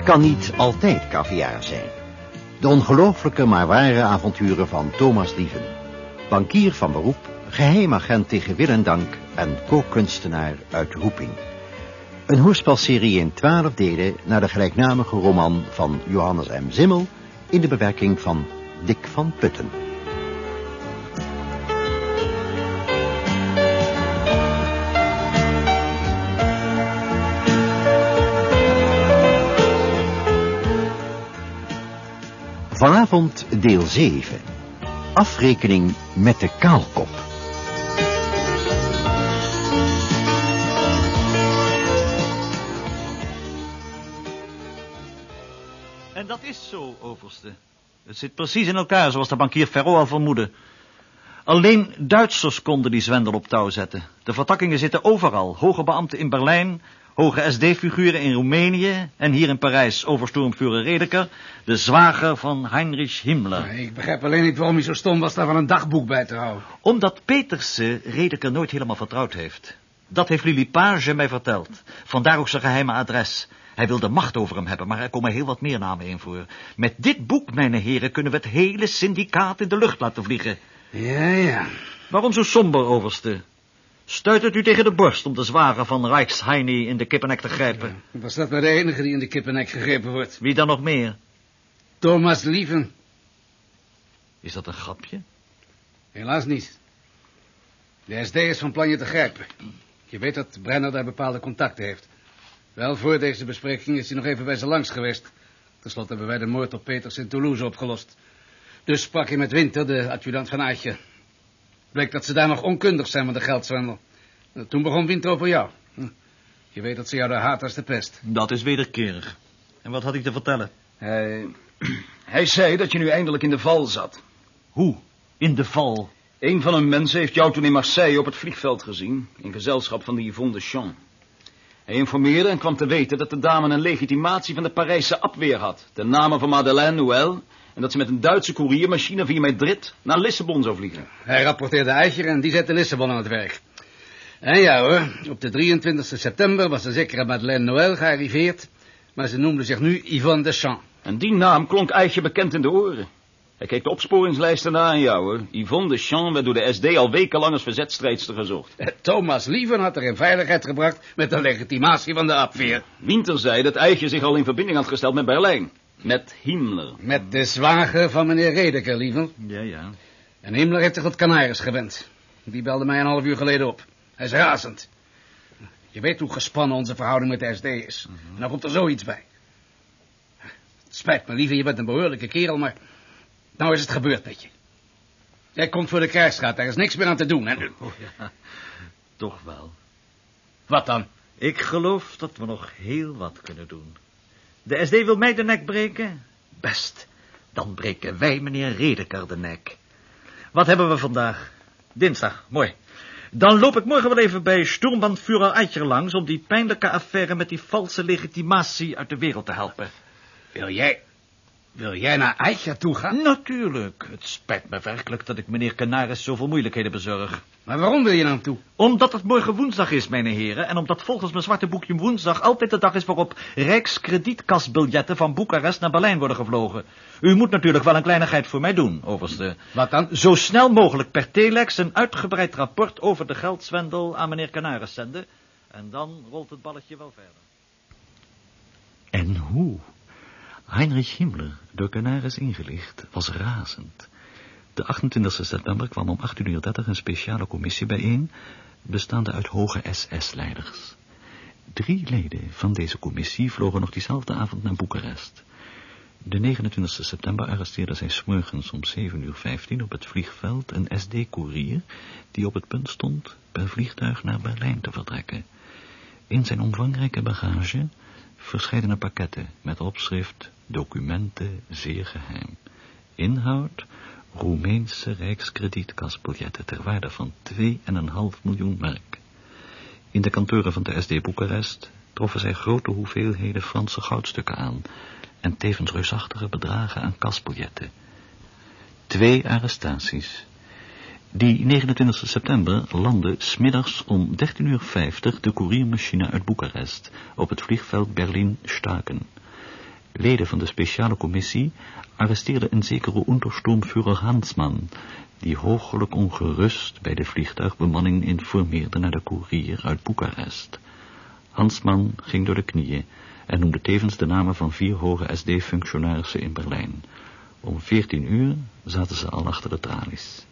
Het kan niet altijd caviar zijn. De ongelooflijke maar ware avonturen van Thomas Lieven. Bankier van beroep, geheimagent tegen wil en dank en kookkunstenaar uit Roeping. Een hoorspelserie in twaalf delen naar de gelijknamige roman van Johannes M. Zimmel... in de bewerking van Dick van Putten. Vanavond deel 7. Afrekening met de kaalkop. En dat is zo, overste. Het zit precies in elkaar, zoals de bankier Ferro al vermoedde. Alleen Duitsers konden die zwendel op touw zetten. De vertakkingen zitten overal. Hoge beambten in Berlijn, hoge SD-figuren in Roemenië... en hier in Parijs oversturmvurer Redeker... de zwager van Heinrich Himmler. Ik begrijp alleen niet waarom hij zo stom was daarvan een dagboek bij te houden. Omdat Petersen Redeker nooit helemaal vertrouwd heeft. Dat heeft Lili Page mij verteld. Vandaar ook zijn geheime adres. Hij wil de macht over hem hebben, maar er komen heel wat meer namen in voor. Met dit boek, mijn heren, kunnen we het hele syndicaat in de lucht laten vliegen. Ja, ja. Waarom zo somber, overste? Stuit het u tegen de borst om de zwager van Rijksheini in de kippennek te grijpen? Was dat maar de enige die in de kippennek gegrepen wordt? Wie dan nog meer? Thomas Lieven. Is dat een grapje? Helaas niet. De SD is van plan je te grijpen. Je weet dat Brenner daar bepaalde contacten heeft. Wel, voor deze bespreking is hij nog even bij ze langs geweest. Ten slotte hebben wij de moord op Peters in Toulouse opgelost. Dus sprak hij met Winter, de adjudant van Aatje. Bleek dat ze daar nog onkundig zijn met de geldzwendel. Toen begon Winter over jou. Hm. Je weet dat ze jou daar haat als de pest. Dat is wederkerig. En wat had hij te vertellen? Hij, hij zei dat je nu eindelijk in de val zat. Hoe? In de val? Een van hun mensen heeft jou toen in Marseille op het vliegveld gezien... in gezelschap van de Yvonne de Champ. Hij informeerde en kwam te weten dat de dame een legitimatie van de Parijse afweer had... ten name van Madeleine Noël... en dat ze met een Duitse koeriermachine via Madrid naar Lissabon zou vliegen. Hij rapporteerde Eicher en die zette Lissabon aan het werk. En ja hoor, op de 23 september was de zekere Madeleine Noël gearriveerd... maar ze noemde zich nu Yvonne de Champ. En die naam klonk Eicher bekend in de oren. Hij keek de opsporingslijsten na aan jou, hoor. Yvonne de Champ werd door de SD al wekenlang als verzetstrijdster gezocht. Thomas Lieven had er in veiligheid gebracht met de legitimatie van de afweer. Winter zei dat Eicher zich al in verbinding had gesteld met Berlijn. Met Himmler. Met de zwager van meneer Redeker, Lieven. Ja, ja. En Himmler heeft zich tot Canaris gewend. Die belde mij een half uur geleden op. Hij is razend. Je weet hoe gespannen onze verhouding met de SD is. En dan komt er zoiets bij. Het spijt me, lieve, je bent een behoorlijke kerel, maar... Nou is het gebeurd met je. Jij komt voor de krijgsraad, daar is niks meer aan te doen, hè? Oh ja, toch wel. Wat dan? Ik geloof dat we nog heel wat kunnen doen. De SD wil mij de nek breken? Best. Dan breken wij meneer Redeker de nek. Wat hebben we vandaag? Dinsdag, mooi. Dan loop ik morgen wel even bij Sturmbandführer Eitjer langs... om die pijnlijke affaire met die valse legitimatie uit de wereld te helpen. Wil jij... Wil jij naar Eicher toe gaan? Natuurlijk. Het spijt me werkelijk dat ik meneer Canaris zoveel moeilijkheden bezorg. Maar waarom wil je nou toe? Omdat het morgen woensdag is, mijn heren, en omdat volgens mijn zwarte boekje woensdag altijd de dag is waarop rijkskredietkasbiljetten van Boekarest naar Berlijn worden gevlogen. U moet natuurlijk wel een kleinigheid voor mij doen, overste. Wat dan? Zo snel mogelijk per telex een uitgebreid rapport over de geldzwendel aan meneer Canaris zenden. En dan rolt het balletje wel verder. En hoe? Heinrich Himmler, door Canaris ingelicht, was razend. De 28 september kwam om 18.30 uur een speciale commissie bijeen, bestaande uit hoge SS-leiders. Drie leden van deze commissie vlogen nog diezelfde avond naar Boekarest. De 29 september arresteerde zij smorgens om 7.15 uur op het vliegveld een SD-koerier die op het punt stond per vliegtuig naar Berlijn te vertrekken. In zijn omvangrijke bagage verscheidene pakketten met opschrift documenten zeer geheim. Inhoud Roemeense rijkskredietkasbiljetten ter waarde van 2,5 miljoen mark. In de kantoren van de SD Boekarest troffen zij grote hoeveelheden Franse goudstukken aan en tevens reusachtige bedragen aan kasbiljetten. Twee arrestaties. Die 29 september landde smiddags om 13.50 uur de koeriermachine uit Boekarest op het vliegveld Berlin-Staken. Leden van de speciale commissie arresteerden een zekere ondersturmführer Hansman, die hoogelijk ongerust bij de vliegtuigbemanning informeerde naar de koerier uit Boekarest. Hansman ging door de knieën en noemde tevens de namen van vier hoge SD-functionarissen in Berlijn. Om veertien uur zaten ze al achter de tralies.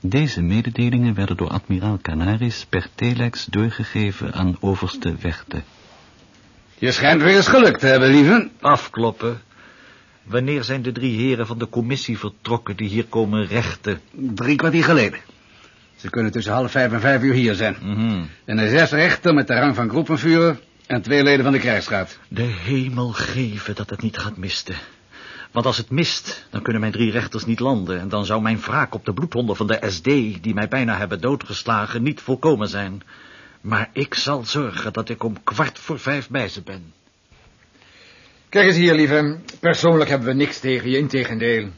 Deze mededelingen werden door admiraal Canaris per telex doorgegeven aan overste Wechte. Je schijnt weer eens geluk te hebben, lieve. Afkloppen. Wanneer zijn de drie heren van de commissie vertrokken die hier komen rechten? Drie kwartier geleden. Ze kunnen tussen half vijf en vijf uur hier zijn. Mm En er zes rechter met de rang van groepenvuurder en twee leden van de krijgsraad. De hemel geven dat het niet gaat misten. Want als het mist, dan kunnen mijn drie rechters niet landen... en dan zou mijn wraak op de bloedhonden van de SD... die mij bijna hebben doodgeslagen, niet volkomen zijn. Maar ik zal zorgen dat ik om kwart voor vijf bij ze ben. Kijk eens hier, lieve. Persoonlijk hebben we niks tegen je, integendeel.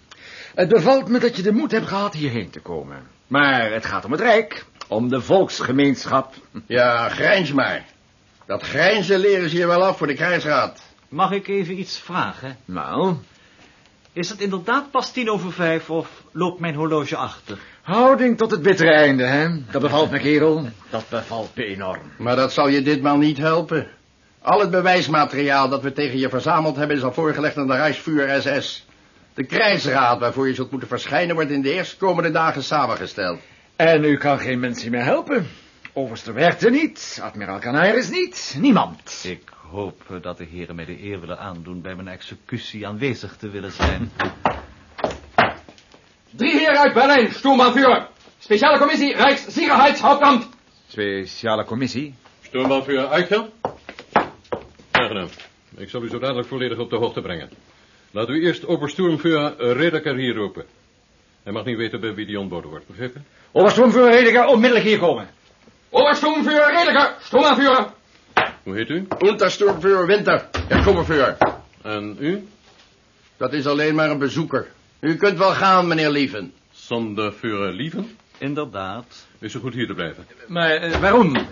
Het bevalt me dat je de moed hebt gehad hierheen te komen. Maar het gaat om het Rijk, om de volksgemeenschap. Ja, grijns maar. Dat grijnzen leren ze je wel af voor de krijgsraad. Mag ik even iets vragen? Nou, Is het inderdaad pas tien over vijf of loopt mijn horloge achter? houding tot het bittere einde, hè? Dat bevalt me, kerel. Dat bevalt me enorm. Maar dat zal je ditmaal niet helpen. Al het bewijsmateriaal dat we tegen je verzameld hebben... is al voorgelegd aan de Rijksvuur SS. De krijgsraad waarvoor je zult moeten verschijnen... wordt in de eerstkomende dagen samengesteld. En u kan geen mensen meer helpen. Overste Werchter niet, admiraal Canaris niet, niemand. Ik hoop dat de heren mij de eer willen aandoen... bij mijn executie aanwezig te willen zijn. Drie heren uit Berlijn, Sturmbannführer. Speciale commissie Rijkssicherheitshauptamt. Speciale commissie? Stormbannführer Eichel? Aangenaam. Ik zal u zo dadelijk volledig op de hoogte brengen. Laten we eerst Obersturmführer Redeker hier roepen. Hij mag niet weten bij wie die ontboden wordt, begrepen? Obersturmführer Rediger, onmiddellijk hier komen. Obersturmführer Redeker, Sturmbannführer. Hoe heet u? Untersturmführer Winter, ja, kommervuur. En u? Dat is alleen maar een bezoeker. U kunt wel gaan, meneer Lieven. Sonderführer Lieven? Inderdaad. Is zo goed hier te blijven. Maar eh, waarom?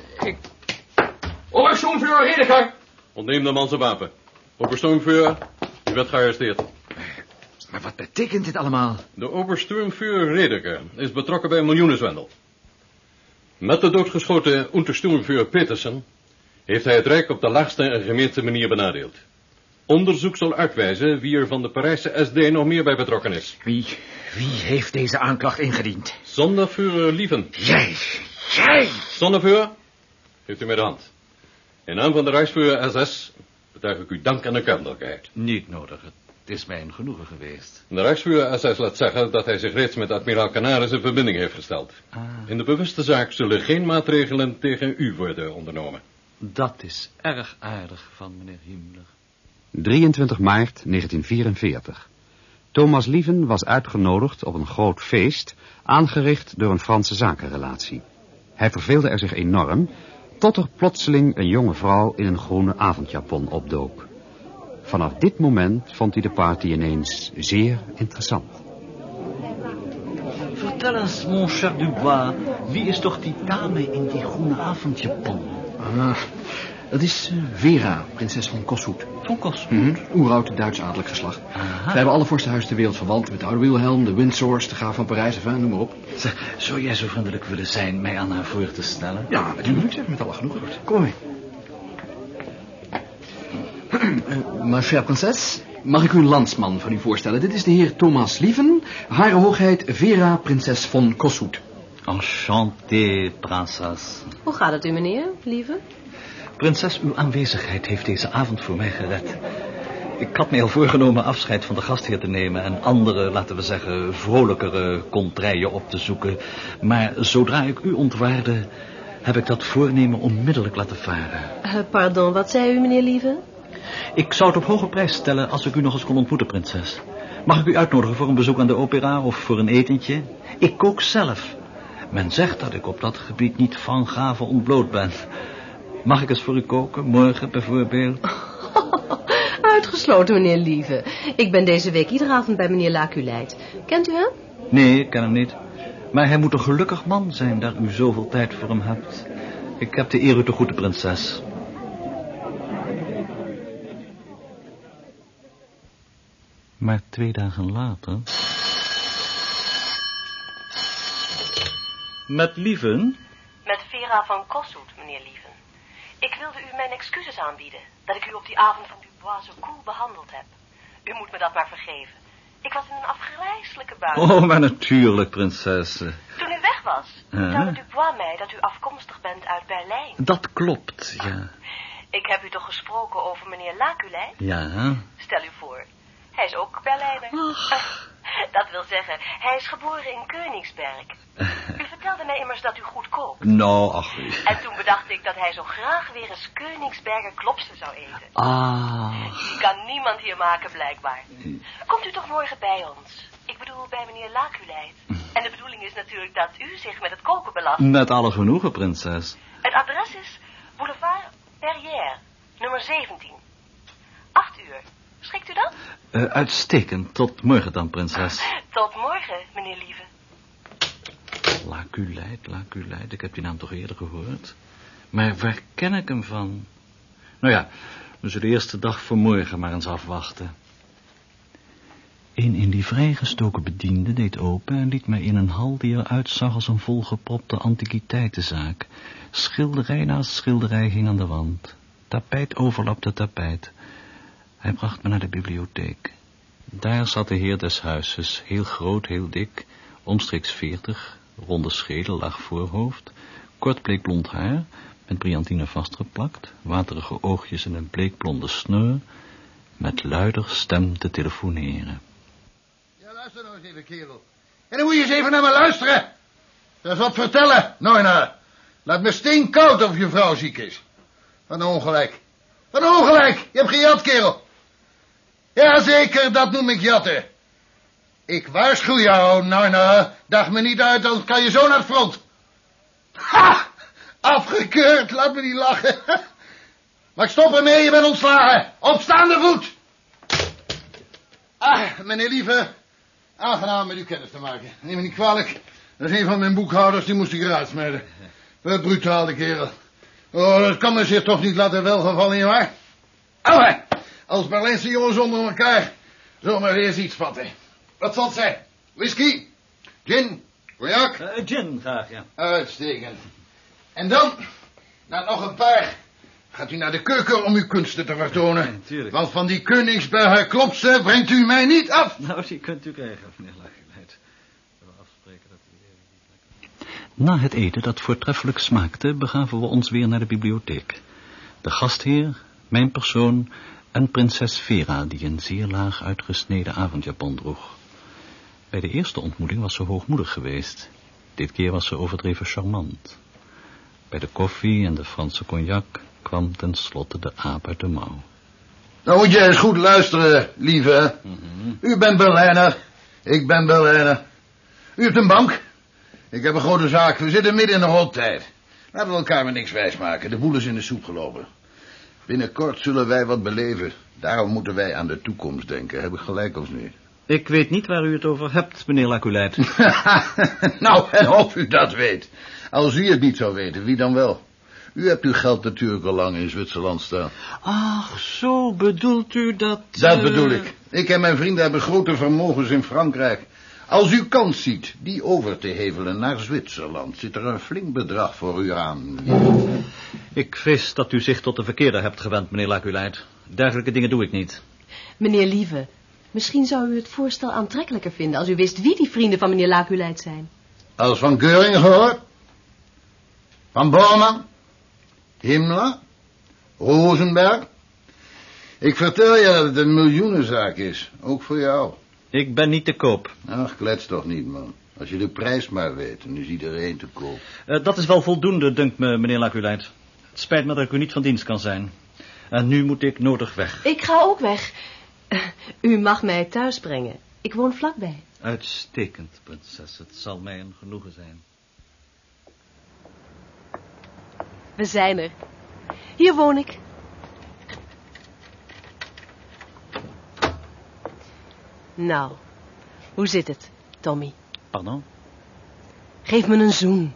Obersturmführer Redeker. Ontneem de man zijn wapen. Obersturmführer, u werd gearresteerd. Maar wat betekent dit allemaal? De Obersturmführer Redeker is betrokken bij een miljoenenzwendel. Met de doodgeschoten Untersturmführer Petersen heeft hij het Rijk op de laagste en gemeente manier benadeeld. Onderzoek zal uitwijzen wie er van de Parijse SD nog meer bij betrokken is. Wie, wie heeft deze aanklacht ingediend? Sonderführer Lieven. Jij, jij! Sonderführer, geeft u mij de hand. In naam van de Rijksvuur SS betuig ik u dank en erkentelijkheid. Niet nodig. Het is mij een genoegen geweest. De Rijksvuur SS laat zeggen dat hij zich reeds met admiraal Canaris in verbinding heeft gesteld. Ah, In de bewuste zaak zullen geen maatregelen tegen u worden ondernomen. Dat is erg aardig van meneer Himmler. 23 maart 1944. Thomas Lieven was uitgenodigd op een groot feest, aangericht door een Franse zakenrelatie. Hij verveelde er zich enorm, tot er plotseling een jonge vrouw in een groene avondjapon opdook. Vanaf dit moment vond hij de party ineens zeer interessant. Vertel eens, mon cher Dubois, wie is toch die dame in die groene avondjapon? Ah, dat is eh, Vera, prinses van Kossuth. Van Kossuth. Mhm, Oeroud Duits adellijk geslacht. Aha. Wij hebben alle vorstenhuizen ter wereld verwant. Met de oude Wilhelm, de Windsors, de graaf van Parijs, enfin, noem maar op. Zeg, zou jij zo vriendelijk willen zijn mij aan haar voor te stellen? Ja, natuurlijk, zeg, met alle genoegen. Kom mee. Eh, Ma chère prinses, mag ik u een landsman van u voorstellen? Dit is de heer Thomas Lieven, hare hoogheid Vera, prinses van Kossuth. Enchanté, prinses. Hoe gaat het u, meneer, lieve? Prinses, uw aanwezigheid heeft deze avond voor mij gered. Ik had mij al voorgenomen afscheid van de gastheer te nemen... en andere, laten we zeggen, vrolijkere contraien op te zoeken. Maar zodra ik u ontwaarde, heb ik dat voornemen onmiddellijk laten varen. Eh, pardon, wat zei u, meneer lieve? Ik zou het op hoge prijs stellen als ik u nog eens kon ontmoeten, prinses. Mag ik u uitnodigen voor een bezoek aan de opera of voor een etentje? Ik kook zelf. Men zegt dat ik op dat gebied niet van gave ontbloot ben. Mag ik eens voor u koken, morgen bijvoorbeeld? Uitgesloten, meneer lieve. Ik ben deze week iedere avond bij meneer Laculeit. Kent u hem? Nee, ik ken hem niet. Maar hij moet een gelukkig man zijn, daar u zoveel tijd voor hem hebt. Ik heb de eer u te groeten, prinses. Maar twee dagen later... Met Lieven? Met Vera van Kossuth, meneer Lieven. Ik wilde u mijn excuses aanbieden... dat ik u op die avond van Dubois zo koel behandeld heb. U moet me dat maar vergeven. Ik was in een afgrijzelijke bui. Oh, maar natuurlijk, prinses. Toen u weg was, vertelde Dubois mij dat u afkomstig bent uit Berlijn. Dat klopt, ja. Ik heb u toch gesproken over meneer Laculijn? Ja. Stel u voor, hij is ook Berlijner. Dat wil zeggen, hij is geboren in Königsberg. U vertelde mij immers dat u goed kookt. Nou, ach. En toen bedacht ik dat hij zo graag weer eens Königsberger klopsen zou eten. Ah. Die kan niemand hier maken, blijkbaar. Komt u toch morgen bij ons? Ik bedoel, bij meneer Laculeit. En de bedoeling is natuurlijk dat u zich met het koken belast. Met alle genoegen, prinses. Het adres is Boulevard Perrière, nummer 17. Acht uur. Schikt u dat? Uh, uitstekend. Tot morgen dan, prinses. Tot morgen, meneer Lieve. Laculeit, Laculeit. Ik heb die naam toch eerder gehoord. Maar waar ken ik hem van? Nou ja, we zullen de eerste dag voor morgen maar eens afwachten. Een in die vrijgestoken bediende deed open en liet mij in een hal die eruit zag als een volgepropte antiquiteitenzaak. Schilderij naast schilderij ging aan de wand. Tapijt overlapte tapijt. Hij bracht me naar de bibliotheek. Daar zat de heer des huizes, heel groot, heel dik, omstreeks veertig, ronde schedel, laag voorhoofd, kort bleekblond haar, met briantine vastgeplakt, waterige oogjes en een bleekblonde sneur, met luider stem te telefoneren. Ja, luister nou eens even, kerel. En dan moet je eens even naar me luisteren. Dat is wat vertellen, nou nou. Laat me steenkoud of je vrouw ziek is. Wat een ongelijk. Wat een ongelijk. Je hebt gejat, kerel. Jazeker, dat noem ik jatten. Ik waarschuw jou, nou. Dag me niet uit, dan kan je zo naar het front. Ha! Afgekeurd, laat me niet lachen. Maar stop ermee, je bent ontslagen. Op staande voet. Ah, meneer Lieve. Aangenaam met u kennis te maken. Neem me niet kwalijk. Dat is een van mijn boekhouders, die moest ik eruit smijten. Wat brutaal, de kerel. Oh, dat kan men zich toch niet laten welgevallen, nietwaar? Ouwe, als Berlijnse jongens onder elkaar zomaar eens iets vatten. Wat zal het zijn? Whisky? Gin? Cognac? Uh, gin, graag, ja. Uitstekend. En dan, na nog een paar, gaat u naar de keuken om uw kunsten te vertonen. tuurlijk. Want van die Königsberger klopsen brengt u mij niet af. Nou, die kunt u krijgen, meneer Lagerleid. We afspreken dat u... Na het eten, dat voortreffelijk smaakte, begaven we ons weer naar de bibliotheek. De gastheer, mijn persoon en prinses Vera, die een zeer laag uitgesneden avondjapon droeg. Bij de eerste ontmoeting was ze hoogmoedig geweest. Dit keer was ze overdreven charmant. Bij de koffie en de Franse cognac kwam tenslotte de aap uit de mouw. Nou moet je eens goed luisteren, lieve. U bent Berlijner, ik ben Berlijner. U hebt een bank, ik heb een grote zaak. We zitten midden in een rottijd. Laten we elkaar maar niks wijsmaken. De boel is in de soep gelopen. Binnenkort zullen wij wat beleven. Daarom moeten wij aan de toekomst denken. Heb ik gelijk of niet? Ik weet niet waar u het over hebt, meneer Laculeit. nou, en of u dat weet. Als u het niet zou weten, wie dan wel? U hebt uw geld natuurlijk al lang in Zwitserland staan. Ach, zo bedoelt u dat... Dat uh... bedoel ik. Ik en mijn vrienden hebben grote vermogens in Frankrijk. Als u kans ziet die over te hevelen naar Zwitserland... zit er een flink bedrag voor u aan. Ik vrees dat u zich tot de verkeerde hebt gewend, meneer Laculeit. Dergelijke dingen doe ik niet. Meneer Lieve, misschien zou u het voorstel aantrekkelijker vinden... als u wist wie die vrienden van meneer Laculeit zijn. Als van Keuring gehoord? Van Bormann? Himmler? Rosenberg? Ik vertel je dat het een miljoenenzaak is. Ook voor jou. Ik ben niet te koop. Ach, klets toch niet, man. Als je de prijs maar weet, dan is iedereen te koop. Uh, dat is wel voldoende, dunkt me, meneer Laculeit. Het spijt me dat ik u niet van dienst kan zijn. En nu moet ik nodig weg. Ik ga ook weg. Uh, u mag mij thuis brengen. Ik woon vlakbij. Uitstekend, prinses. Het zal mij een genoegen zijn. We zijn er. Hier woon ik. Nou, hoe zit het, Tommy? Pardon? Geef me een zoen.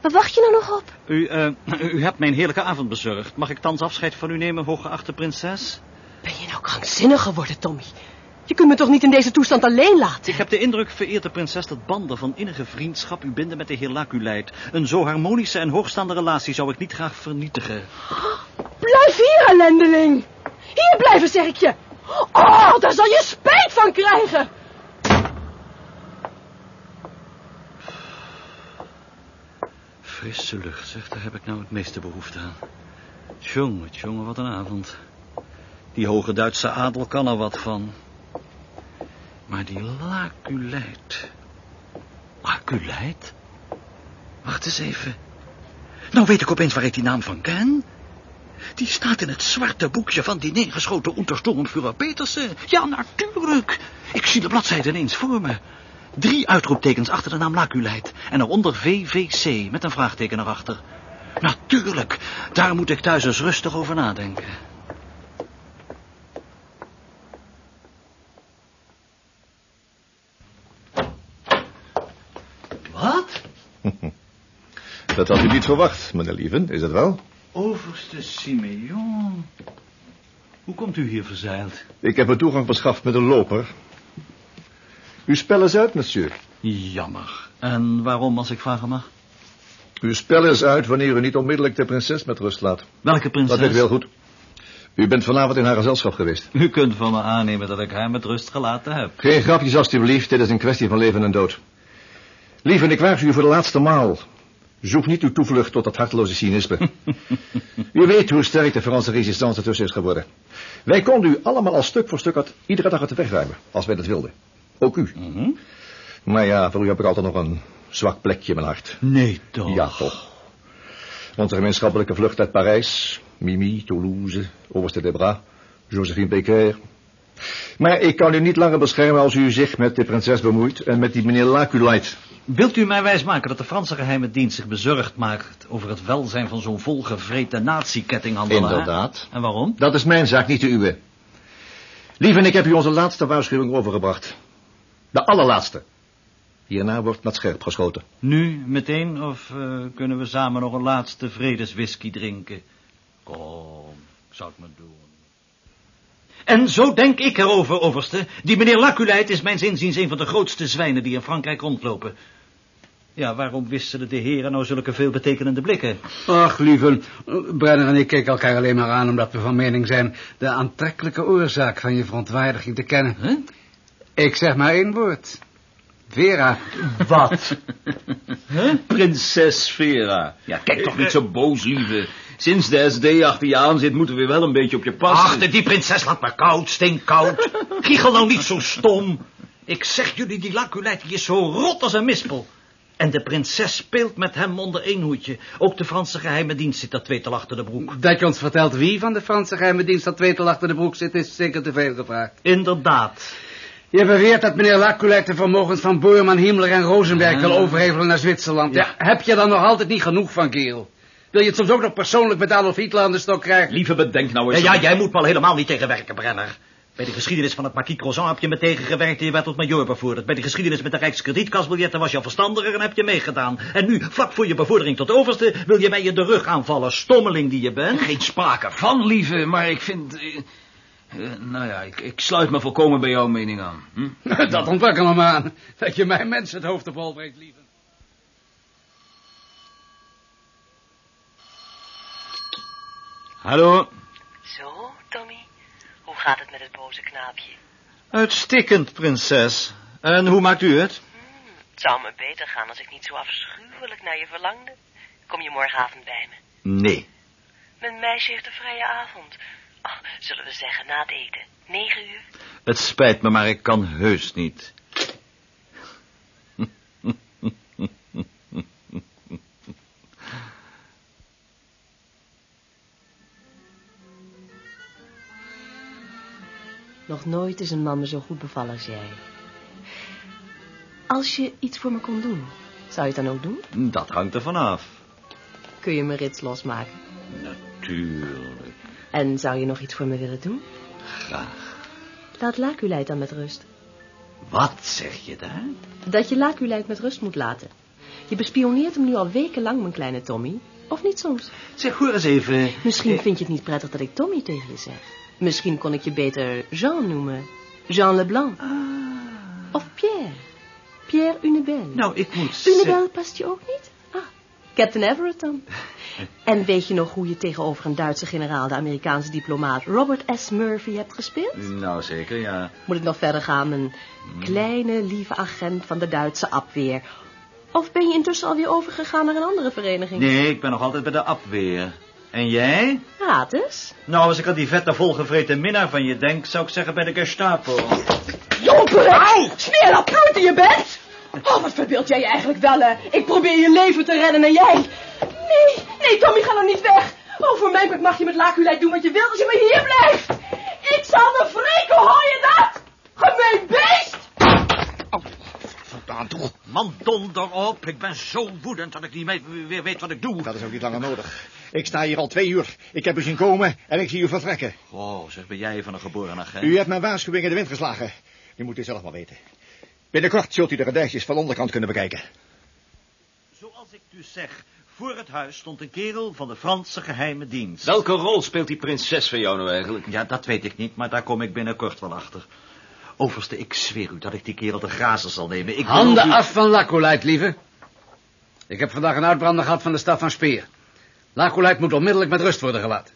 Waar wacht je nou nog op? U, uh, u hebt mijn heerlijke avond bezorgd. Mag ik thans afscheid van u nemen, hooggeachte prinses? Ben je nou krankzinnig geworden, Tommy? Je kunt me toch niet in deze toestand alleen laten? Ik heb de indruk, vereerde prinses, dat banden van innige vriendschap u binden met de heer Laculeit. Een zo harmonische en hoogstaande relatie zou ik niet graag vernietigen. Blijf hier, ellendeling! Hier blijven, zeg ik je! Oh, daar zal je spijt van krijgen! Frisse lucht, zeg, daar heb ik nou het meeste behoefte aan. Tjonge, tjonge, wat een avond. Die hoge Duitse adel kan er wat van. Maar die Laculeit... Laculeit? Wacht eens even. Nou weet ik opeens waar ik die naam van ken. Die staat in het zwarte boekje van die neergeschoten Untersturmführer Petersen. Ja, natuurlijk. Ik zie de bladzijde ineens voor me. Drie uitroeptekens achter de naam Laculeit. En eronder VVC met een vraagteken erachter. Natuurlijk, daar moet ik thuis eens rustig over nadenken. Wat? Dat had u niet verwacht, meneer Lieven, is het wel? Overste Simeon. Hoe komt u hier verzeild? Ik heb een toegang verschaft met een loper. Uw spel is uit, monsieur. Jammer. En waarom, als ik vragen mag? Uw spel is uit wanneer u niet onmiddellijk de prinses met rust laat. Welke prinses? Dat weet u heel goed. U bent vanavond in haar gezelschap geweest. U kunt van me aannemen dat ik haar met rust gelaten heb. Geen grapjes, alstublieft. Dit is een kwestie van leven en dood. Lieve, ik waarschuw u voor de laatste maal. Zoek niet uw toevlucht tot dat harteloze cynisme. u weet hoe sterk de Franse resistance tussen is geworden. Wij konden u allemaal al stuk voor stuk uit iedere dag uit de weg ruimen, als wij dat wilden. Ook u. Mhm. Maar ja, voor u heb ik altijd nog een zwak plekje in mijn hart. Nee, toch? Ja, toch. Onze gemeenschappelijke vlucht uit Parijs, Mimi, Toulouse, Overste Debras, Josephine Becker. Maar ik kan u niet langer beschermen als u zich met de prinses bemoeit en met die meneer Laculite. Wilt u mij wijsmaken dat de Franse geheime dienst zich bezorgd maakt over het welzijn van zo'n volgevreten nazi-kettinghandelaar? Inderdaad. En waarom? Dat is mijn zaak, niet de uwe. Lieve, ik heb u onze laatste waarschuwing overgebracht. De allerlaatste. Hierna wordt met scherp geschoten. Nu, meteen, of eh, kunnen we samen nog een laatste vredeswhisky drinken? Kom, ik zou het maar doen. En zo denk ik erover, overste. Die meneer Laculeit is mijn zinziens een van de grootste zwijnen die in Frankrijk rondlopen. Ja, waarom wisselen de heren nou zulke veelbetekenende blikken? Ach, lieve, Brenner en ik keken elkaar alleen maar aan omdat we van mening zijn de aantrekkelijke oorzaak van je verontwaardiging te kennen. Huh? Ik zeg maar één woord. Vera. Wat? Prinses Vera. Ja, kijk toch niet zo boos, lieve. Sinds de SD achter je aan zit, moeten we wel een beetje op je passen. Ach, die prinses laat me koud, stinkkoud. Giegel nou niet zo stom. Ik zeg jullie, die Laculeit die is zo rot als een mispel. En de prinses speelt met hem onder één hoedje. Ook de Franse geheime dienst zit dat tweetal achter de broek. Dat je ons vertelt wie van de Franse geheime dienst dat tweetal achter de broek zit, is zeker te veel gevraagd. Inderdaad. Je beweert dat meneer Laculeit de vermogens van Boerman, Himmler en Rosenberg wil Ah. overhevelen naar Zwitserland. Ja. Ja. heb je dan nog altijd niet genoeg van, Giel? Wil je het soms ook nog persoonlijk met Adolf Hitler aan de stok krijgen? Lieve, bedenk nou eens... Ja, ja, jij moet me al helemaal niet tegenwerken, Brenner. Bij de geschiedenis van het Marquis Crozon heb je me tegengewerkt en je werd tot major bevorderd. Bij de geschiedenis met de Rijkskredietkasbiljetten was je al verstandiger en heb je meegedaan. En nu, vlak voor je bevordering tot overste, wil je mij in de rug aanvallen, stommeling die je bent. Geen sprake van, lieve, maar ik vind... eh, nou ja, ik, ik sluit me volkomen bij jouw mening aan. Hm? dat ontwakker me aan. Dat je mijn mensen het hoofd op hol brengt, lieve. Hallo. Zo, Tommy. Hoe gaat het met het boze knaapje? Uitstekend, prinses. En hoe maakt u het? Het zou me beter gaan als ik niet zo afschuwelijk naar je verlangde. Kom je morgenavond bij me? Nee. Mijn meisje heeft een vrije avond. Ach, zullen we zeggen na het eten? Negen uur? Het spijt me, maar ik kan heus niet. Nog nooit is een man me zo goed bevallen als jij. Als je iets voor me kon doen, zou je het dan ook doen? Dat hangt er vanaf. Kun je me rits losmaken? Natuurlijk. En zou je nog iets voor me willen doen? Graag. Laat Laculeit dan met rust. Wat zeg je daar? Dat je Laculeit met rust moet laten. Je bespioneert hem nu al wekenlang, mijn kleine Tommy. Of niet soms? Zeg, hoor eens even. Misschien Eh, vind je het niet prettig dat ik Tommy tegen je zeg. Misschien kon ik je beter Jean noemen. Jean Leblanc. Of Pierre. Pierre Unibel. Nou, ik moet. Unibel past je ook niet? Captain Everett dan. En weet je nog hoe je tegenover een Duitse generaal... de Amerikaanse diplomaat Robert S. Murphy hebt gespeeld? Nou, zeker, ja. Moet ik nog verder gaan? Een kleine, lieve agent van de Duitse afweer. Of ben je intussen alweer overgegaan naar een andere vereniging? Nee, ik ben nog altijd bij de afweer. En jij? Raad eens. Nou, als ik aan die vette volgevreten minnaar van je denk, zou ik zeggen bij de Gestapo. Jonker! Smeerlap, in je bed! Oh, wat verbeeld jij je eigenlijk wel, hè? Ik probeer je leven te redden en jij... Nee, nee, Tommy, ga dan niet weg. Oh, voor mij mag je met Laculeit doen wat je wilt als je maar hier blijft. Ik zal me wreken, hoor je dat? Gemeen beest! Vandaan toch? Man, donder op. Ik ben zo woedend dat ik niet mee- weer weet wat ik doe. Dat is ook niet langer nodig. Ik sta hier al twee uur. Ik heb u zien komen en ik zie u vertrekken. Oh, zeg, ben jij van een geboren agent? U hebt mijn waarschuwing in de wind geslagen. U moet dit zelf maar weten. Binnenkort zult u de radijsjes van de onderkant kunnen bekijken. Zoals ik dus zeg, voor het huis stond een kerel van de Franse geheime dienst. Welke rol speelt die prinses van jou nou eigenlijk? Ja, dat weet ik niet, maar daar kom ik binnenkort wel achter. Overste, ik zweer u dat ik die kerel de grazen zal nemen. Ik Handen u- af van Lacolite, lieve. Ik heb vandaag een uitbrander gehad van de stad van Speer. Lacolite moet onmiddellijk met rust worden gelaten.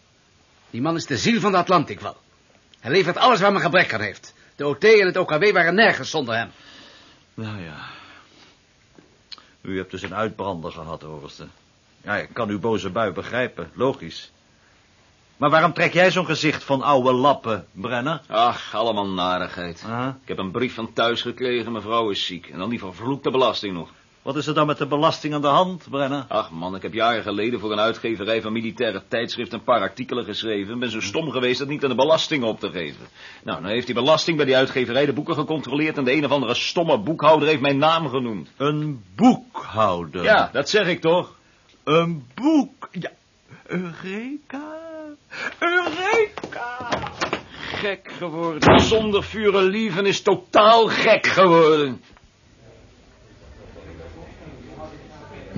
Die man is de ziel van de Atlantikwal. Hij levert alles waar men gebrek aan heeft. De OT en het OKW waren nergens zonder hem. Nou ja. U hebt dus een uitbrander gehad, overste. Ja, ik kan uw boze bui begrijpen, logisch. Maar waarom trek jij zo'n gezicht van oude lappen, Brenner? Ach, allemaal narigheid. Ik heb een brief van thuis gekregen, mijn vrouw is ziek. En dan die vervloekte belasting nog. Wat is er dan met de belasting aan de hand, Brenner? Ach man, ik heb jaren geleden voor een uitgeverij van militaire tijdschrift een paar artikelen geschreven. en ben zo stom geweest dat niet aan de belasting op te geven. Nou, dan heeft die belasting bij die uitgeverij de boeken gecontroleerd... en de een of andere stomme boekhouder heeft mijn naam genoemd. Een boekhouder. Ja, dat zeg ik toch? Een boek. Ja. Eureka. Eureka. Gek geworden. Zonder vuren lieven is totaal gek geworden.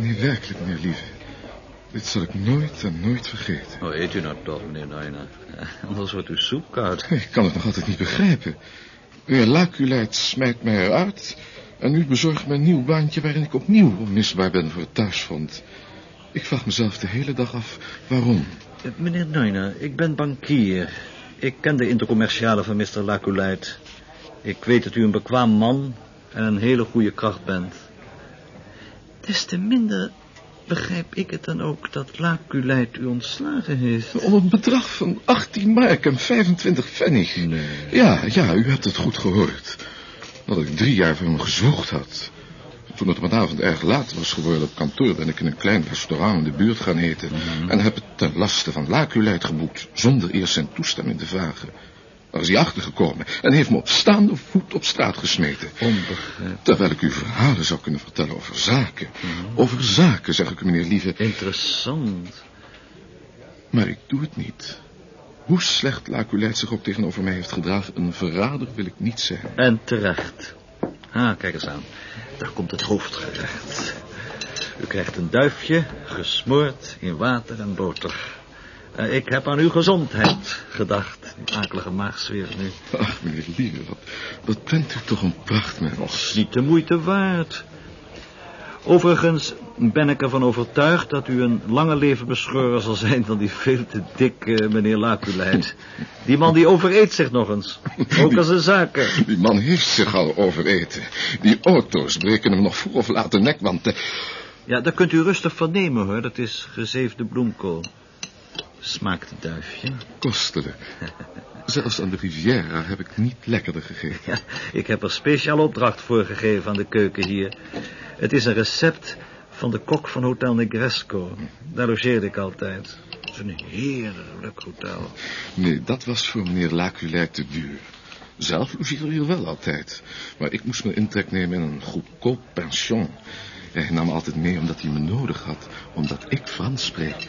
Nee, werkelijk, meneer Lieve. Dit zal ik nooit en nooit vergeten. Hoe eet u nou toch, meneer Nijner? Anders wordt uw soep koud. Ik kan het nog altijd niet begrijpen. Uw laculeit smijt mij eruit... en u bezorgt mij een nieuw baantje waarin ik opnieuw onmisbaar ben voor het thuisfront. Ik vraag mezelf de hele dag af waarom. Eh, Meneer Neuner, ik ben bankier. Ik ken de intercommerciale van Mr. Laculeit. Ik weet dat u een bekwaam man en een hele goede kracht bent. Des te minder begrijp ik het dan ook dat Laculeit u ontslagen heeft. Om een bedrag van 18 mark en 25 pfennig. Nee. Ja, ja, u hebt het goed gehoord. Dat ik drie jaar voor hem gezwoegd had. Toen het op een avond erg laat was geworden op kantoor... ben ik in een klein restaurant in de buurt gaan eten... en heb het ten laste van Laculeit geboekt... zonder eerst zijn toestemming te vragen. Daar is hij achtergekomen en heeft me op staande voet op straat gesmeten. Onbegrijpelijk. Terwijl ik u verhalen zou kunnen vertellen over zaken. Over zaken, zeg ik u, meneer Lieve. Interessant. Maar ik doe het niet. Hoe slecht Laculeit zich ook tegenover mij heeft gedragen... een verrader wil ik niet zijn. En terecht. Ah, kijk eens aan. Daar komt het hoofdgerecht. U krijgt een duifje, gesmoord in water en boter. Eh, ik heb aan uw gezondheid gedacht. Die akelige maagzweer nu. Ach, meneer Lieve, wat, wat bent u toch een prachtmens. Niet de moeite waard. Overigens ben ik ervan overtuigd dat u een langer leven bescheurer zal zijn dan die veel te dikke meneer Laculeit. Die man die overeet zich nog eens. Ook als een zaken. Die man heeft zich al overeten. Die auto's breken hem nog voor of laat de nek, want... Ja, dat kunt u rustig van nemen, hoor. Dat is gezeefde bloemkool. Smaakt het duifje? kostelijk. Zelfs aan de Riviera heb ik niet lekkerder gegeten. Ja, ik heb er speciaal opdracht voor gegeven aan de keuken hier. Het is een recept van de kok van Hotel Negresco. Daar logeerde ik altijd. Het is een heerlijk hotel. Nee, dat was voor meneer Laculeit te duur. Zelf logeerde hier wel altijd. Maar ik moest mijn intrek nemen in een goedkoop pension. Hij nam altijd mee omdat hij me nodig had. Omdat ik Frans spreek.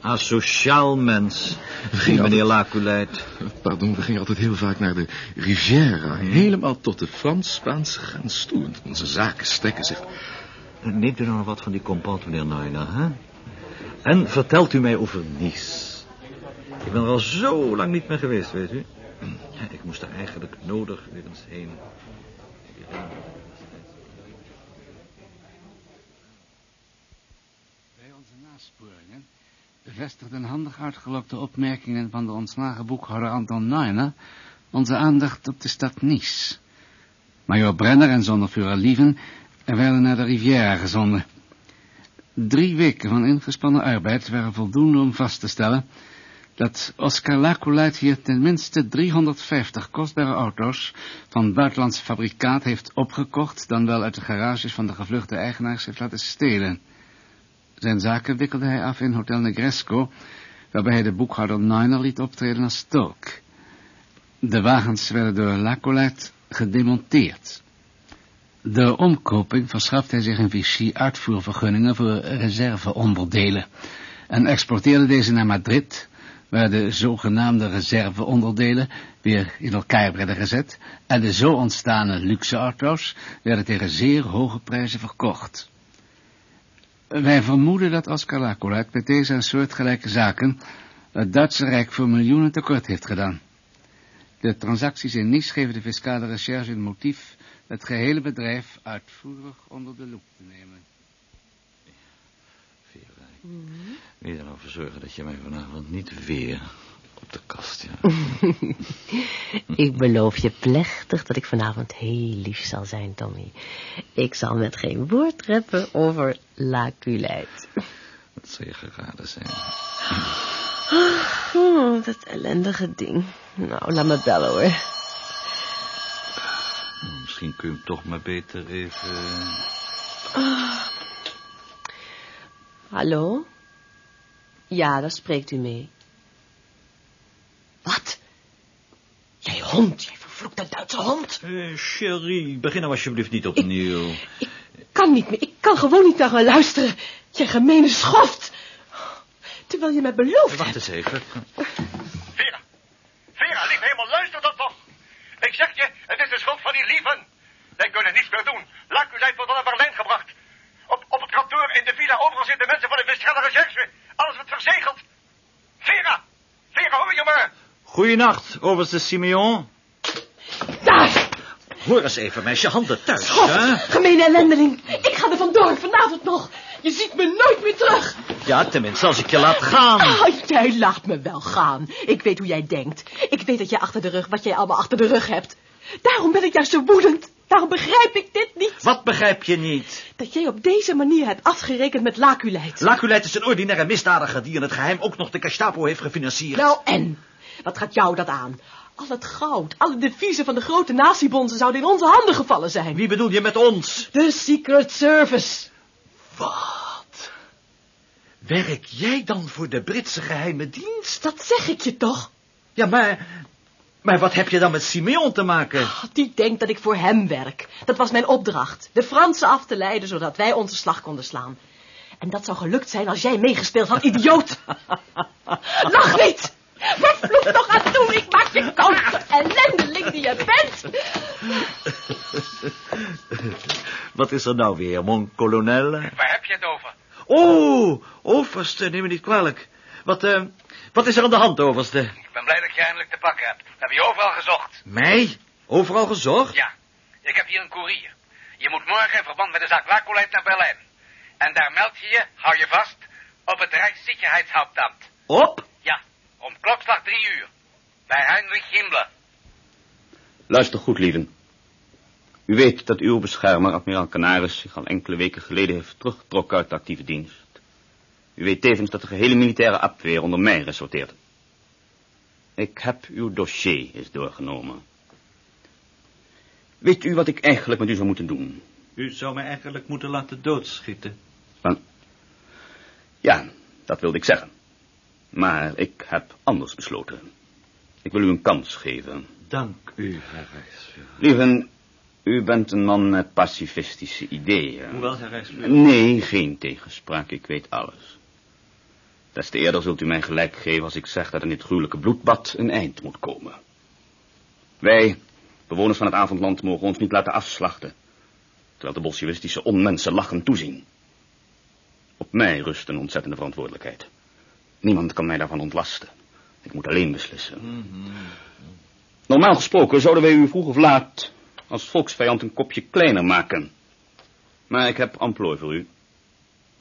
Asociaal mens, ging meneer Laculeit. Pardon, we gingen altijd heel vaak naar de Riviera. Helemaal tot de Frans-Spaanse grens toe. Onze zaken strekken zich... Neemt u nou nog wat van die compound, meneer Neuner, hè? En vertelt u mij over Nice. Ik ben er al zo lang niet meer geweest, weet u. Ik moest er eigenlijk nodig weer eens heen. Bij onze nasporingen bevestigden handig uitgelokte opmerkingen van de ontslagen boekhouder Anton Neuner onze aandacht op de stad Nice. Major Brenner en zondervuurder Lieven werden naar de Riviera gezonden. Drie weken van ingespannen arbeid waren voldoende om vast te stellen dat Oscar Lacoulait hier tenminste 350 kostbare auto's van buitenlands fabrikaat heeft opgekocht, dan wel uit de garages van de gevluchte eigenaars heeft laten stelen. Zijn zaken wikkelde hij af in Hotel Negresco, waarbij hij de boekhouder Neuner liet optreden als tolk. De wagens werden door Lacoulait gedemonteerd. De omkoping verschafte hij zich in Vichy uitvoervergunningen voor reserveonderdelen en exporteerde deze naar Madrid, waar de zogenaamde reserveonderdelen weer in elkaar werden gezet en de zo ontstane luxe auto's werden tegen zeer hoge prijzen verkocht. Wij vermoeden dat Lacoulait met deze en soortgelijke zaken het Duitse Rijk voor miljoenen tekort heeft gedaan. De transacties in Nice geven de fiscale recherche een motief het gehele bedrijf uitvoerig onder de loep te nemen. Vera, wil er nou voor zorgen dat je mij vanavond niet weer op de kast, ja? ik beloof je plechtig dat ik vanavond heel lief zal zijn, Tommy. Ik zal met geen woord reppen over Laculeit. Dat zou je geraden zijn. Oh, dat ellendige ding. Nou, laat me bellen hoor. Misschien kun je hem toch maar beter even... Ah. Hallo? Ja, daar spreekt u mee. Wat? Jij hond, jij vervloekte Duitse hond. Uh, Cherie, begin nou alsjeblieft niet opnieuw. Ik, ik, kan niet meer, ik kan gewoon niet naar me luisteren. Jij gemene schoft. Terwijl je mij belooft Wacht eens even. Vera, Vera, lief hemel, luister dan toch. Ik zeg je, het is de schuld van die lieven. Wij kunnen niets meer doen. Laculeit wordt al naar Berlijn gebracht. Op, op het kantoor, in de villa, overal zitten mensen van de fiscale recherche. Alles wordt verzegeld. Vera, Vera, hoor je me? Goeienacht, overste Simeon. Daar! Hoor eens even, meisje, handen thuis. Schof, hè? gemene ellendeling. Ik ga er vandoor, vanavond nog. Je ziet me nooit meer terug. Ja, tenminste, als ik je laat gaan. Oh, jij laat me wel gaan. Ik weet hoe jij denkt. Ik weet dat jij achter de rug, wat jij allemaal achter de rug hebt. Daarom ben ik juist zo woedend. Daarom begrijp ik dit niet. Wat begrijp je niet? Dat jij op deze manier hebt afgerekend met Laculeit. Laculeit is een ordinaire misdadiger die in het geheim ook nog de Gestapo heeft gefinancierd. Nou, en? Wat gaat jou dat aan? Al het goud, alle deviezen van de grote natiebonzen zouden in onze handen gevallen zijn. Wie bedoel je met ons? De Secret Service. Wat? Werk jij dan voor de Britse geheime dienst? Dat zeg ik je toch? Ja, maar... Maar wat heb je dan met Simeon te maken? Oh, die denkt dat ik voor hem werk. Dat was mijn opdracht. De Fransen af te leiden, zodat wij onze slag konden slaan. En dat zou gelukt zijn als jij meegespeeld had, idioot. Lach niet! Vervloek toch aan toe, ik maak je koud, ellendeling die je bent. Wat is er nou weer, mon kolonel? Waar heb je het over? Oh, overste, neem me niet kwalijk. Wat, uh, wat is er aan de hand, overste? Ik ben blij dat je eindelijk te pakken hebt. We hebben je overal gezocht. Mij? Overal gezocht? Ja. Ik heb hier een koerier. Je moet morgen in verband met de zaak Lacoleit naar Berlijn. En daar meld je je, hou je vast, op het Rijkssicherheidshauptamt. Op? Om klokslag drie uur. Bij Heinrich Himmler. Luister goed, lieven. U weet dat uw beschermer, admiraal Canaris, zich al enkele weken geleden heeft teruggetrokken uit de actieve dienst. U weet tevens dat de gehele militaire afweer onder mij resorteert. Ik heb uw dossier eens doorgenomen. Weet u wat ik eigenlijk met u zou moeten doen? U zou mij eigenlijk moeten laten doodschieten. Wel, ja, dat wilde ik zeggen. Maar ik heb anders besloten. Ik wil u een kans geven. Dank u, Herr Rijksvuur. Lieven, u bent een man met pacifistische ideeën. Hoewel, Herr Rijksvuur. Nee, geen tegenspraak, ik weet alles. Des te eerder zult u mij gelijk geven als ik zeg dat in dit gruwelijke bloedbad een eind moet komen. Wij, bewoners van het avondland, mogen ons niet laten afslachten, terwijl de bolsjewistische onmensen lachend toezien. Op mij rust een ontzettende verantwoordelijkheid. Niemand kan mij daarvan ontlasten. Ik moet alleen beslissen. Mm -hmm. Normaal gesproken zouden wij u vroeg of laat als volksvijand een kopje kleiner maken. Maar ik heb amplooi voor u.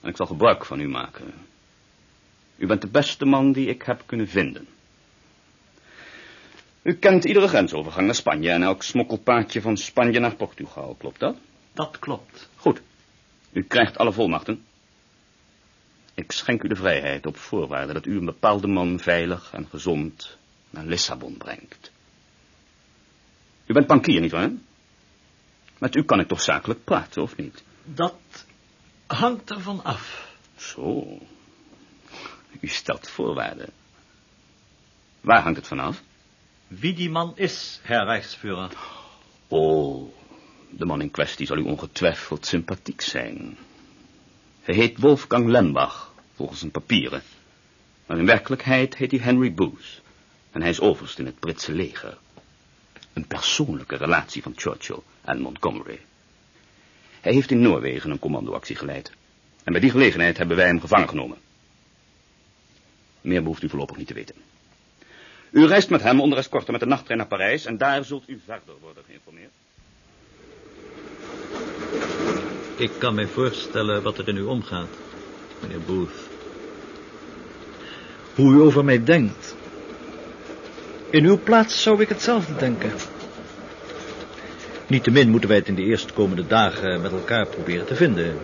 En ik zal gebruik van u maken. U bent de beste man die ik heb kunnen vinden. U kent iedere grensovergang naar Spanje en elk smokkelpaadje van Spanje naar Portugal, klopt dat? Dat klopt. Goed. U krijgt alle volmachten. Ik schenk u de vrijheid op voorwaarde dat u een bepaalde man veilig en gezond naar Lissabon brengt. U bent bankier, nietwaar? Met u kan ik toch zakelijk praten, of niet? Dat hangt ervan af. Zo. U stelt voorwaarden. Waar hangt het vanaf? Wie die man is, Herr Rijksvuurder. Oh, de man in kwestie zal u ongetwijfeld sympathiek zijn. Hij heet Wolfgang Lembach, volgens zijn papieren. Maar in werkelijkheid heet hij Henry Booth. En hij is overst in het Britse leger. Een persoonlijke relatie van Churchill en Montgomery. Hij heeft in Noorwegen een commandoactie geleid. En bij die gelegenheid hebben wij hem gevangen genomen. Meer behoeft u voorlopig niet te weten. U reist met hem onder escorte met de nachttrein naar Parijs... en daar zult u verder worden geïnformeerd. Ik kan mij voorstellen wat er in u omgaat, meneer Booth. Hoe u over mij denkt. In uw plaats zou ik hetzelfde denken. Niettemin moeten wij het in de eerstkomende dagen met elkaar proberen te vinden.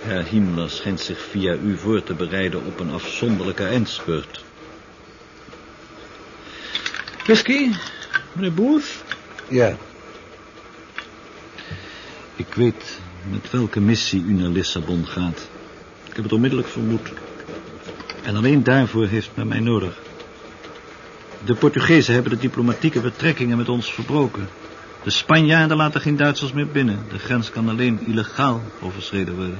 Herr Himmler schijnt zich via u voor te bereiden op een afzonderlijke eindspurt. Whisky, meneer Booth? Ja. Ik weet met welke missie u naar Lissabon gaat. Ik heb het onmiddellijk vermoed. En alleen daarvoor heeft men mij nodig. De Portugezen hebben de diplomatieke betrekkingen met ons verbroken. De Spanjaarden laten geen Duitsers meer binnen. De grens kan alleen illegaal overschreden worden.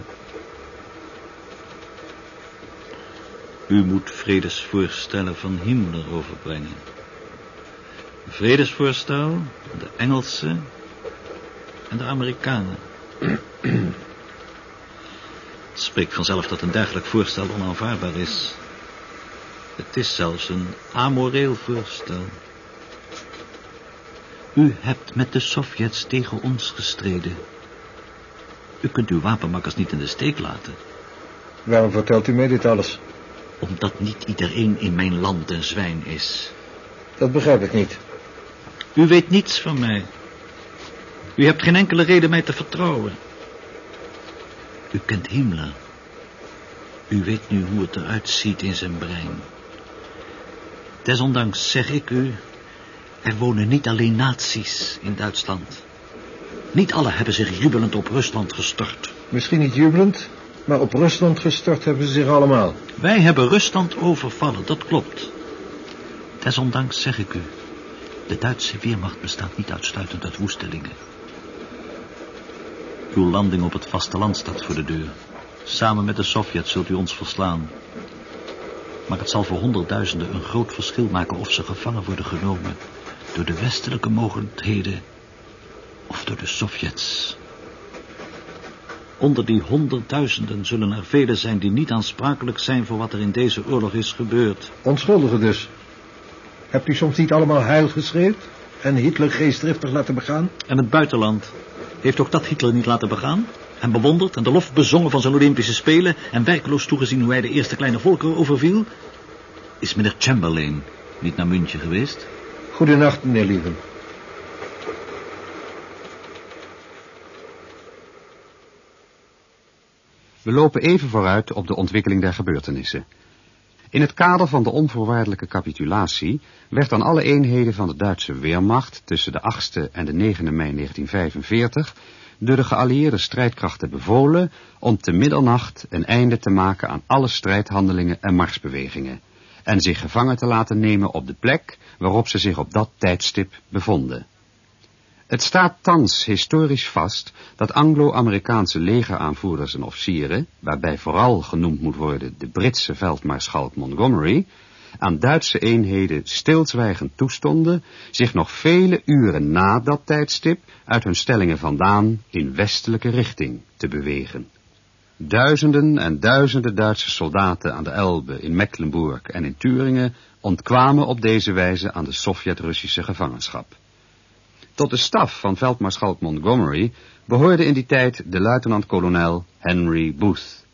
U moet vredesvoorstellen van Himmler overbrengen. Vredesvoorstel, de Engelsen en de Amerikanen. Het spreekt vanzelf dat een dergelijk voorstel onaanvaardbaar is. Het is zelfs een amoreel voorstel. U hebt met de Sovjets tegen ons gestreden. U kunt uw wapenmakkers niet in de steek laten. Waarom vertelt u mij dit alles? Omdat niet iedereen in mijn land een zwijn is. Dat begrijp ik niet. U weet niets van mij. U hebt geen enkele reden mij te vertrouwen. U kent Himmler. U weet nu hoe het eruit ziet in zijn brein. Desondanks zeg ik u, er wonen niet alleen nazi's in Duitsland. Niet alle hebben zich jubelend op Rusland gestort. Misschien niet jubelend, maar op Rusland gestort hebben ze zich allemaal. Wij hebben Rusland overvallen, dat klopt. Desondanks zeg ik u, de Duitse weermacht bestaat niet uitsluitend uit woestelingen. Uw landing op het vasteland staat voor de deur. Samen met de Sovjet zult u ons verslaan. Maar het zal voor honderdduizenden een groot verschil maken of ze gevangen worden genomen door de westelijke mogelijkheden of door de Sovjets. Onder die honderdduizenden zullen er velen zijn die niet aansprakelijk zijn voor wat er in deze oorlog is gebeurd. Onschuldigen dus. Hebt u soms niet allemaal heil geschreeuwd en Hitler geestdriftig laten begaan? En het buitenland heeft ook dat Hitler niet laten begaan? En bewonderd en de lof bezongen van zijn Olympische Spelen... en werkloos toegezien hoe hij de eerste kleine volkeren overviel? Is meneer Chamberlain niet naar München geweest? Goedenacht, meneer Lieven. We lopen even vooruit op de ontwikkeling der gebeurtenissen. In het kader van de onvoorwaardelijke capitulatie werd aan alle eenheden van de Duitse Weermacht tussen de 8e en de 9e mei 1945 door de geallieerde strijdkrachten bevolen om te middernacht een einde te maken aan alle strijdhandelingen en marsbewegingen en zich gevangen te laten nemen op de plek waarop ze zich op dat tijdstip bevonden. Het staat thans historisch vast dat Anglo-Amerikaanse legeraanvoerders en officieren, waarbij vooral genoemd moet worden de Britse veldmaarschalk Montgomery, aan Duitse eenheden stilzwijgend toestonden zich nog vele uren na dat tijdstip uit hun stellingen vandaan in westelijke richting te bewegen. Duizenden en duizenden Duitse soldaten aan de Elbe, in Mecklenburg en in Turingen ontkwamen op deze wijze aan de Sovjet-Russische gevangenschap. Tot de staf van veldmaarschalk Montgomery behoorde in die tijd de luitenant-kolonel Henry Booth.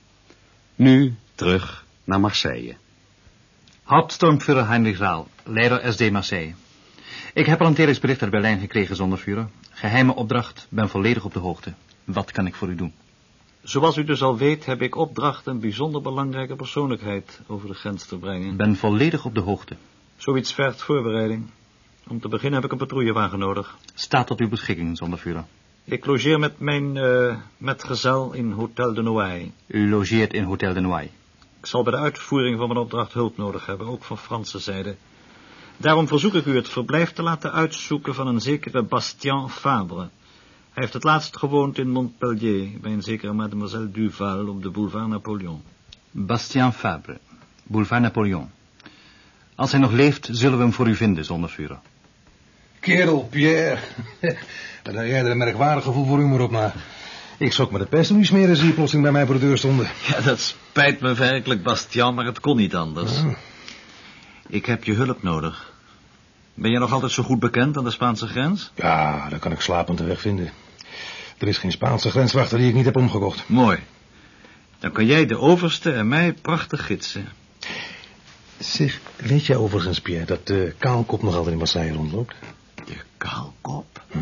Nu terug naar Marseille. Hauptsturmführer Heinrich Raal, leider SD Marseille. Ik heb al een telex uit Berlijn gekregen zonder vuren. Geheime opdracht, ben volledig op de hoogte. Wat kan ik voor u doen? Zoals u dus al weet, heb ik opdracht een bijzonder belangrijke persoonlijkheid over de grens te brengen. Ben volledig op de hoogte. Zoiets vergt voorbereiding. Om te beginnen heb ik een patrouillewagen nodig. Staat tot uw beschikking, zonder vuren. Ik logeer met mijn uh, metgezel in Hotel de Noailles. U logeert in Hotel de Noailles? Ik zal bij de uitvoering van mijn opdracht hulp nodig hebben, ook van Franse zijde. Daarom verzoek ik u het verblijf te laten uitzoeken van een zekere Bastien Fabre. Hij heeft het laatst gewoond in Montpellier, bij een zekere mademoiselle Duval op de boulevard Napoleon. Bastien Fabre, boulevard Napoleon. Als hij nog leeft, zullen we hem voor u vinden, zonder vuren. Kerel, Pierre. Daar jij er een merkwaardig gevoel voor humor op na. Ik schrok me de pest toen u smeren zie plotseling bij mij voor de deur stonden. Ja, dat spijt me werkelijk, Bastian, maar het kon niet anders. Ik heb je hulp nodig. Ben je nog altijd zo goed bekend aan de Spaanse grens? Ja, daar kan ik slapend de weg vinden. Er is geen Spaanse grenswachter die ik niet heb omgekocht. Mooi. Dan kan jij de overste en mij prachtig gidsen. Zeg, weet jij overigens, Pierre, dat de kaalkop nog altijd in Marseille rondloopt? De kaalkop? Hm?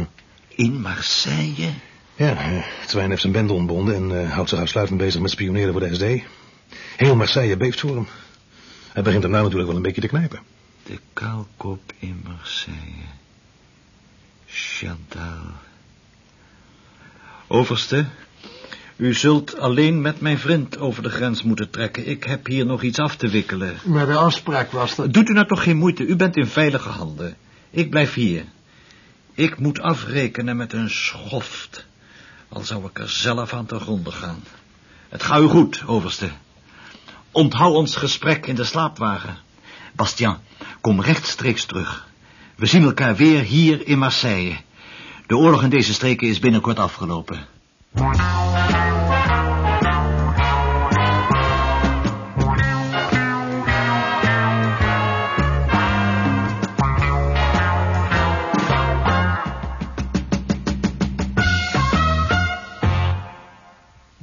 In Marseille? Ja, Twijn heeft zijn bende ontbonden en uh, houdt zich uitsluitend bezig met spioneren voor de SD. Heel Marseille beeft voor hem. Hij begint hem nou natuurlijk wel een beetje te knijpen. De kaalkop in Marseille. Chantal. Overste, u zult alleen met mijn vriend over de grens moeten trekken. Ik heb hier nog iets af te wikkelen. Maar de afspraak was dat... Doet u nou toch geen moeite, u bent in veilige handen. Ik blijf hier. Ik moet afrekenen met een schoft. Al zou ik er zelf aan te gronden gaan. Het gaat u goed, overste. Onthoud ons gesprek in de slaapwagen. Bastien, kom rechtstreeks terug. We zien elkaar weer hier in Marseille. De oorlog in deze streken is binnenkort afgelopen.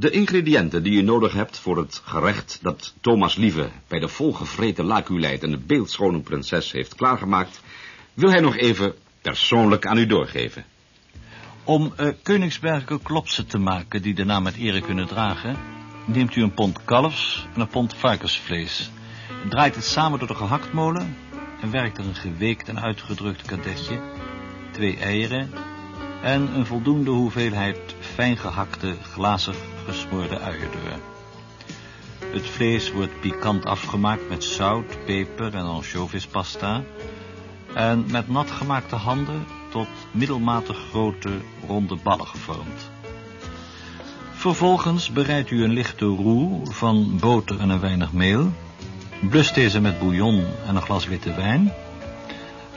De ingrediënten die je nodig hebt voor het gerecht dat Thomas Lieve bij de volgevreten laculeit en de beeldschone prinses heeft klaargemaakt, wil hij nog even persoonlijk aan u doorgeven. Om uh, Koningsberger klopsen te maken die de naam met ere kunnen dragen, neemt u een pond kalfs en een pond varkensvlees. Draait het samen door de gehaktmolen en werkt er een geweekt en uitgedrukt kadetje, twee eieren en een voldoende hoeveelheid fijn gehakte, glazig gesmoorde uien. Het vlees wordt pikant afgemaakt met zout, peper en ansjovispasta en met nat gemaakte handen tot middelmatig grote ronde ballen gevormd. Vervolgens bereidt u een lichte roe van boter en een weinig meel, blust deze met bouillon en een glas witte wijn,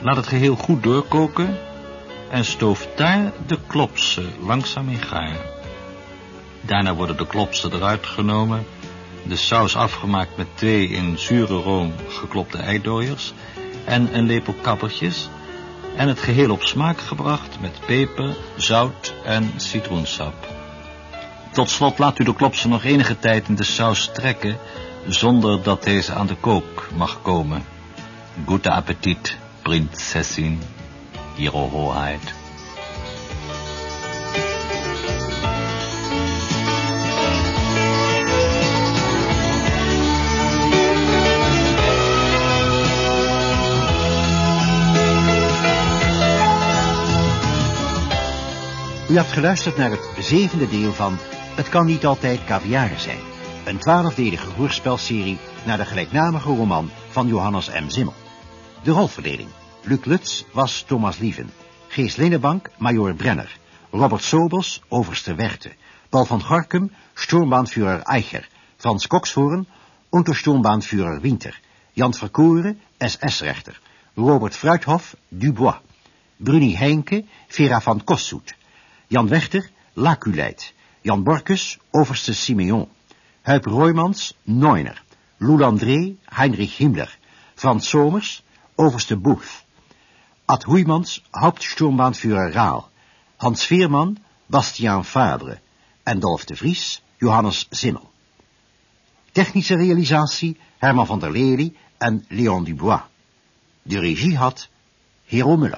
laat het geheel goed doorkoken en stooft daar de klopsen langzaam in gaar. Daarna worden de klopsen eruit genomen, de saus afgemaakt met twee in zure room geklopte eidooiers en een lepel kappertjes en het geheel op smaak gebracht met peper, zout en citroensap. Tot slot laat u de klopsen nog enige tijd in de saus trekken zonder dat deze aan de kook mag komen. Goede appetit, prinzessin, U hebt geluisterd naar het zevende deel van Het kan niet altijd caviar zijn. Een twaalfdelige hoorspelserie naar de gelijknamige roman van Johannes M. Zimmel. De rolverdeling. Luc Lutz was Thomas Lieven. Gees Linnebank, Major Brenner. Robert Sobels, Overste Werte. Paul van Gorkum, Sturmbannführer Eicher. Frans Koksvoren, Untersturmbannführer Winter. Jan Verkoren, SS-rechter. Robert Fruithof, Dubois. Bruni Heinke, Vera van Kossoet. Jan Wechter, Laculeit. Jan Borkus, overste Simeon. Huip Roymans, Neuner. Loulandré, Heinrich Himmler. Frans Somers, Overste Booth. Ad Hoeymans, Hauptsturmbahnführer Raal. Hans Veerman, Bastiaan Fabre. En Dolf de Vries, Johannes Simmel. Technische realisatie, Herman van der Lely en Leon Dubois. De regie had Hero Muller.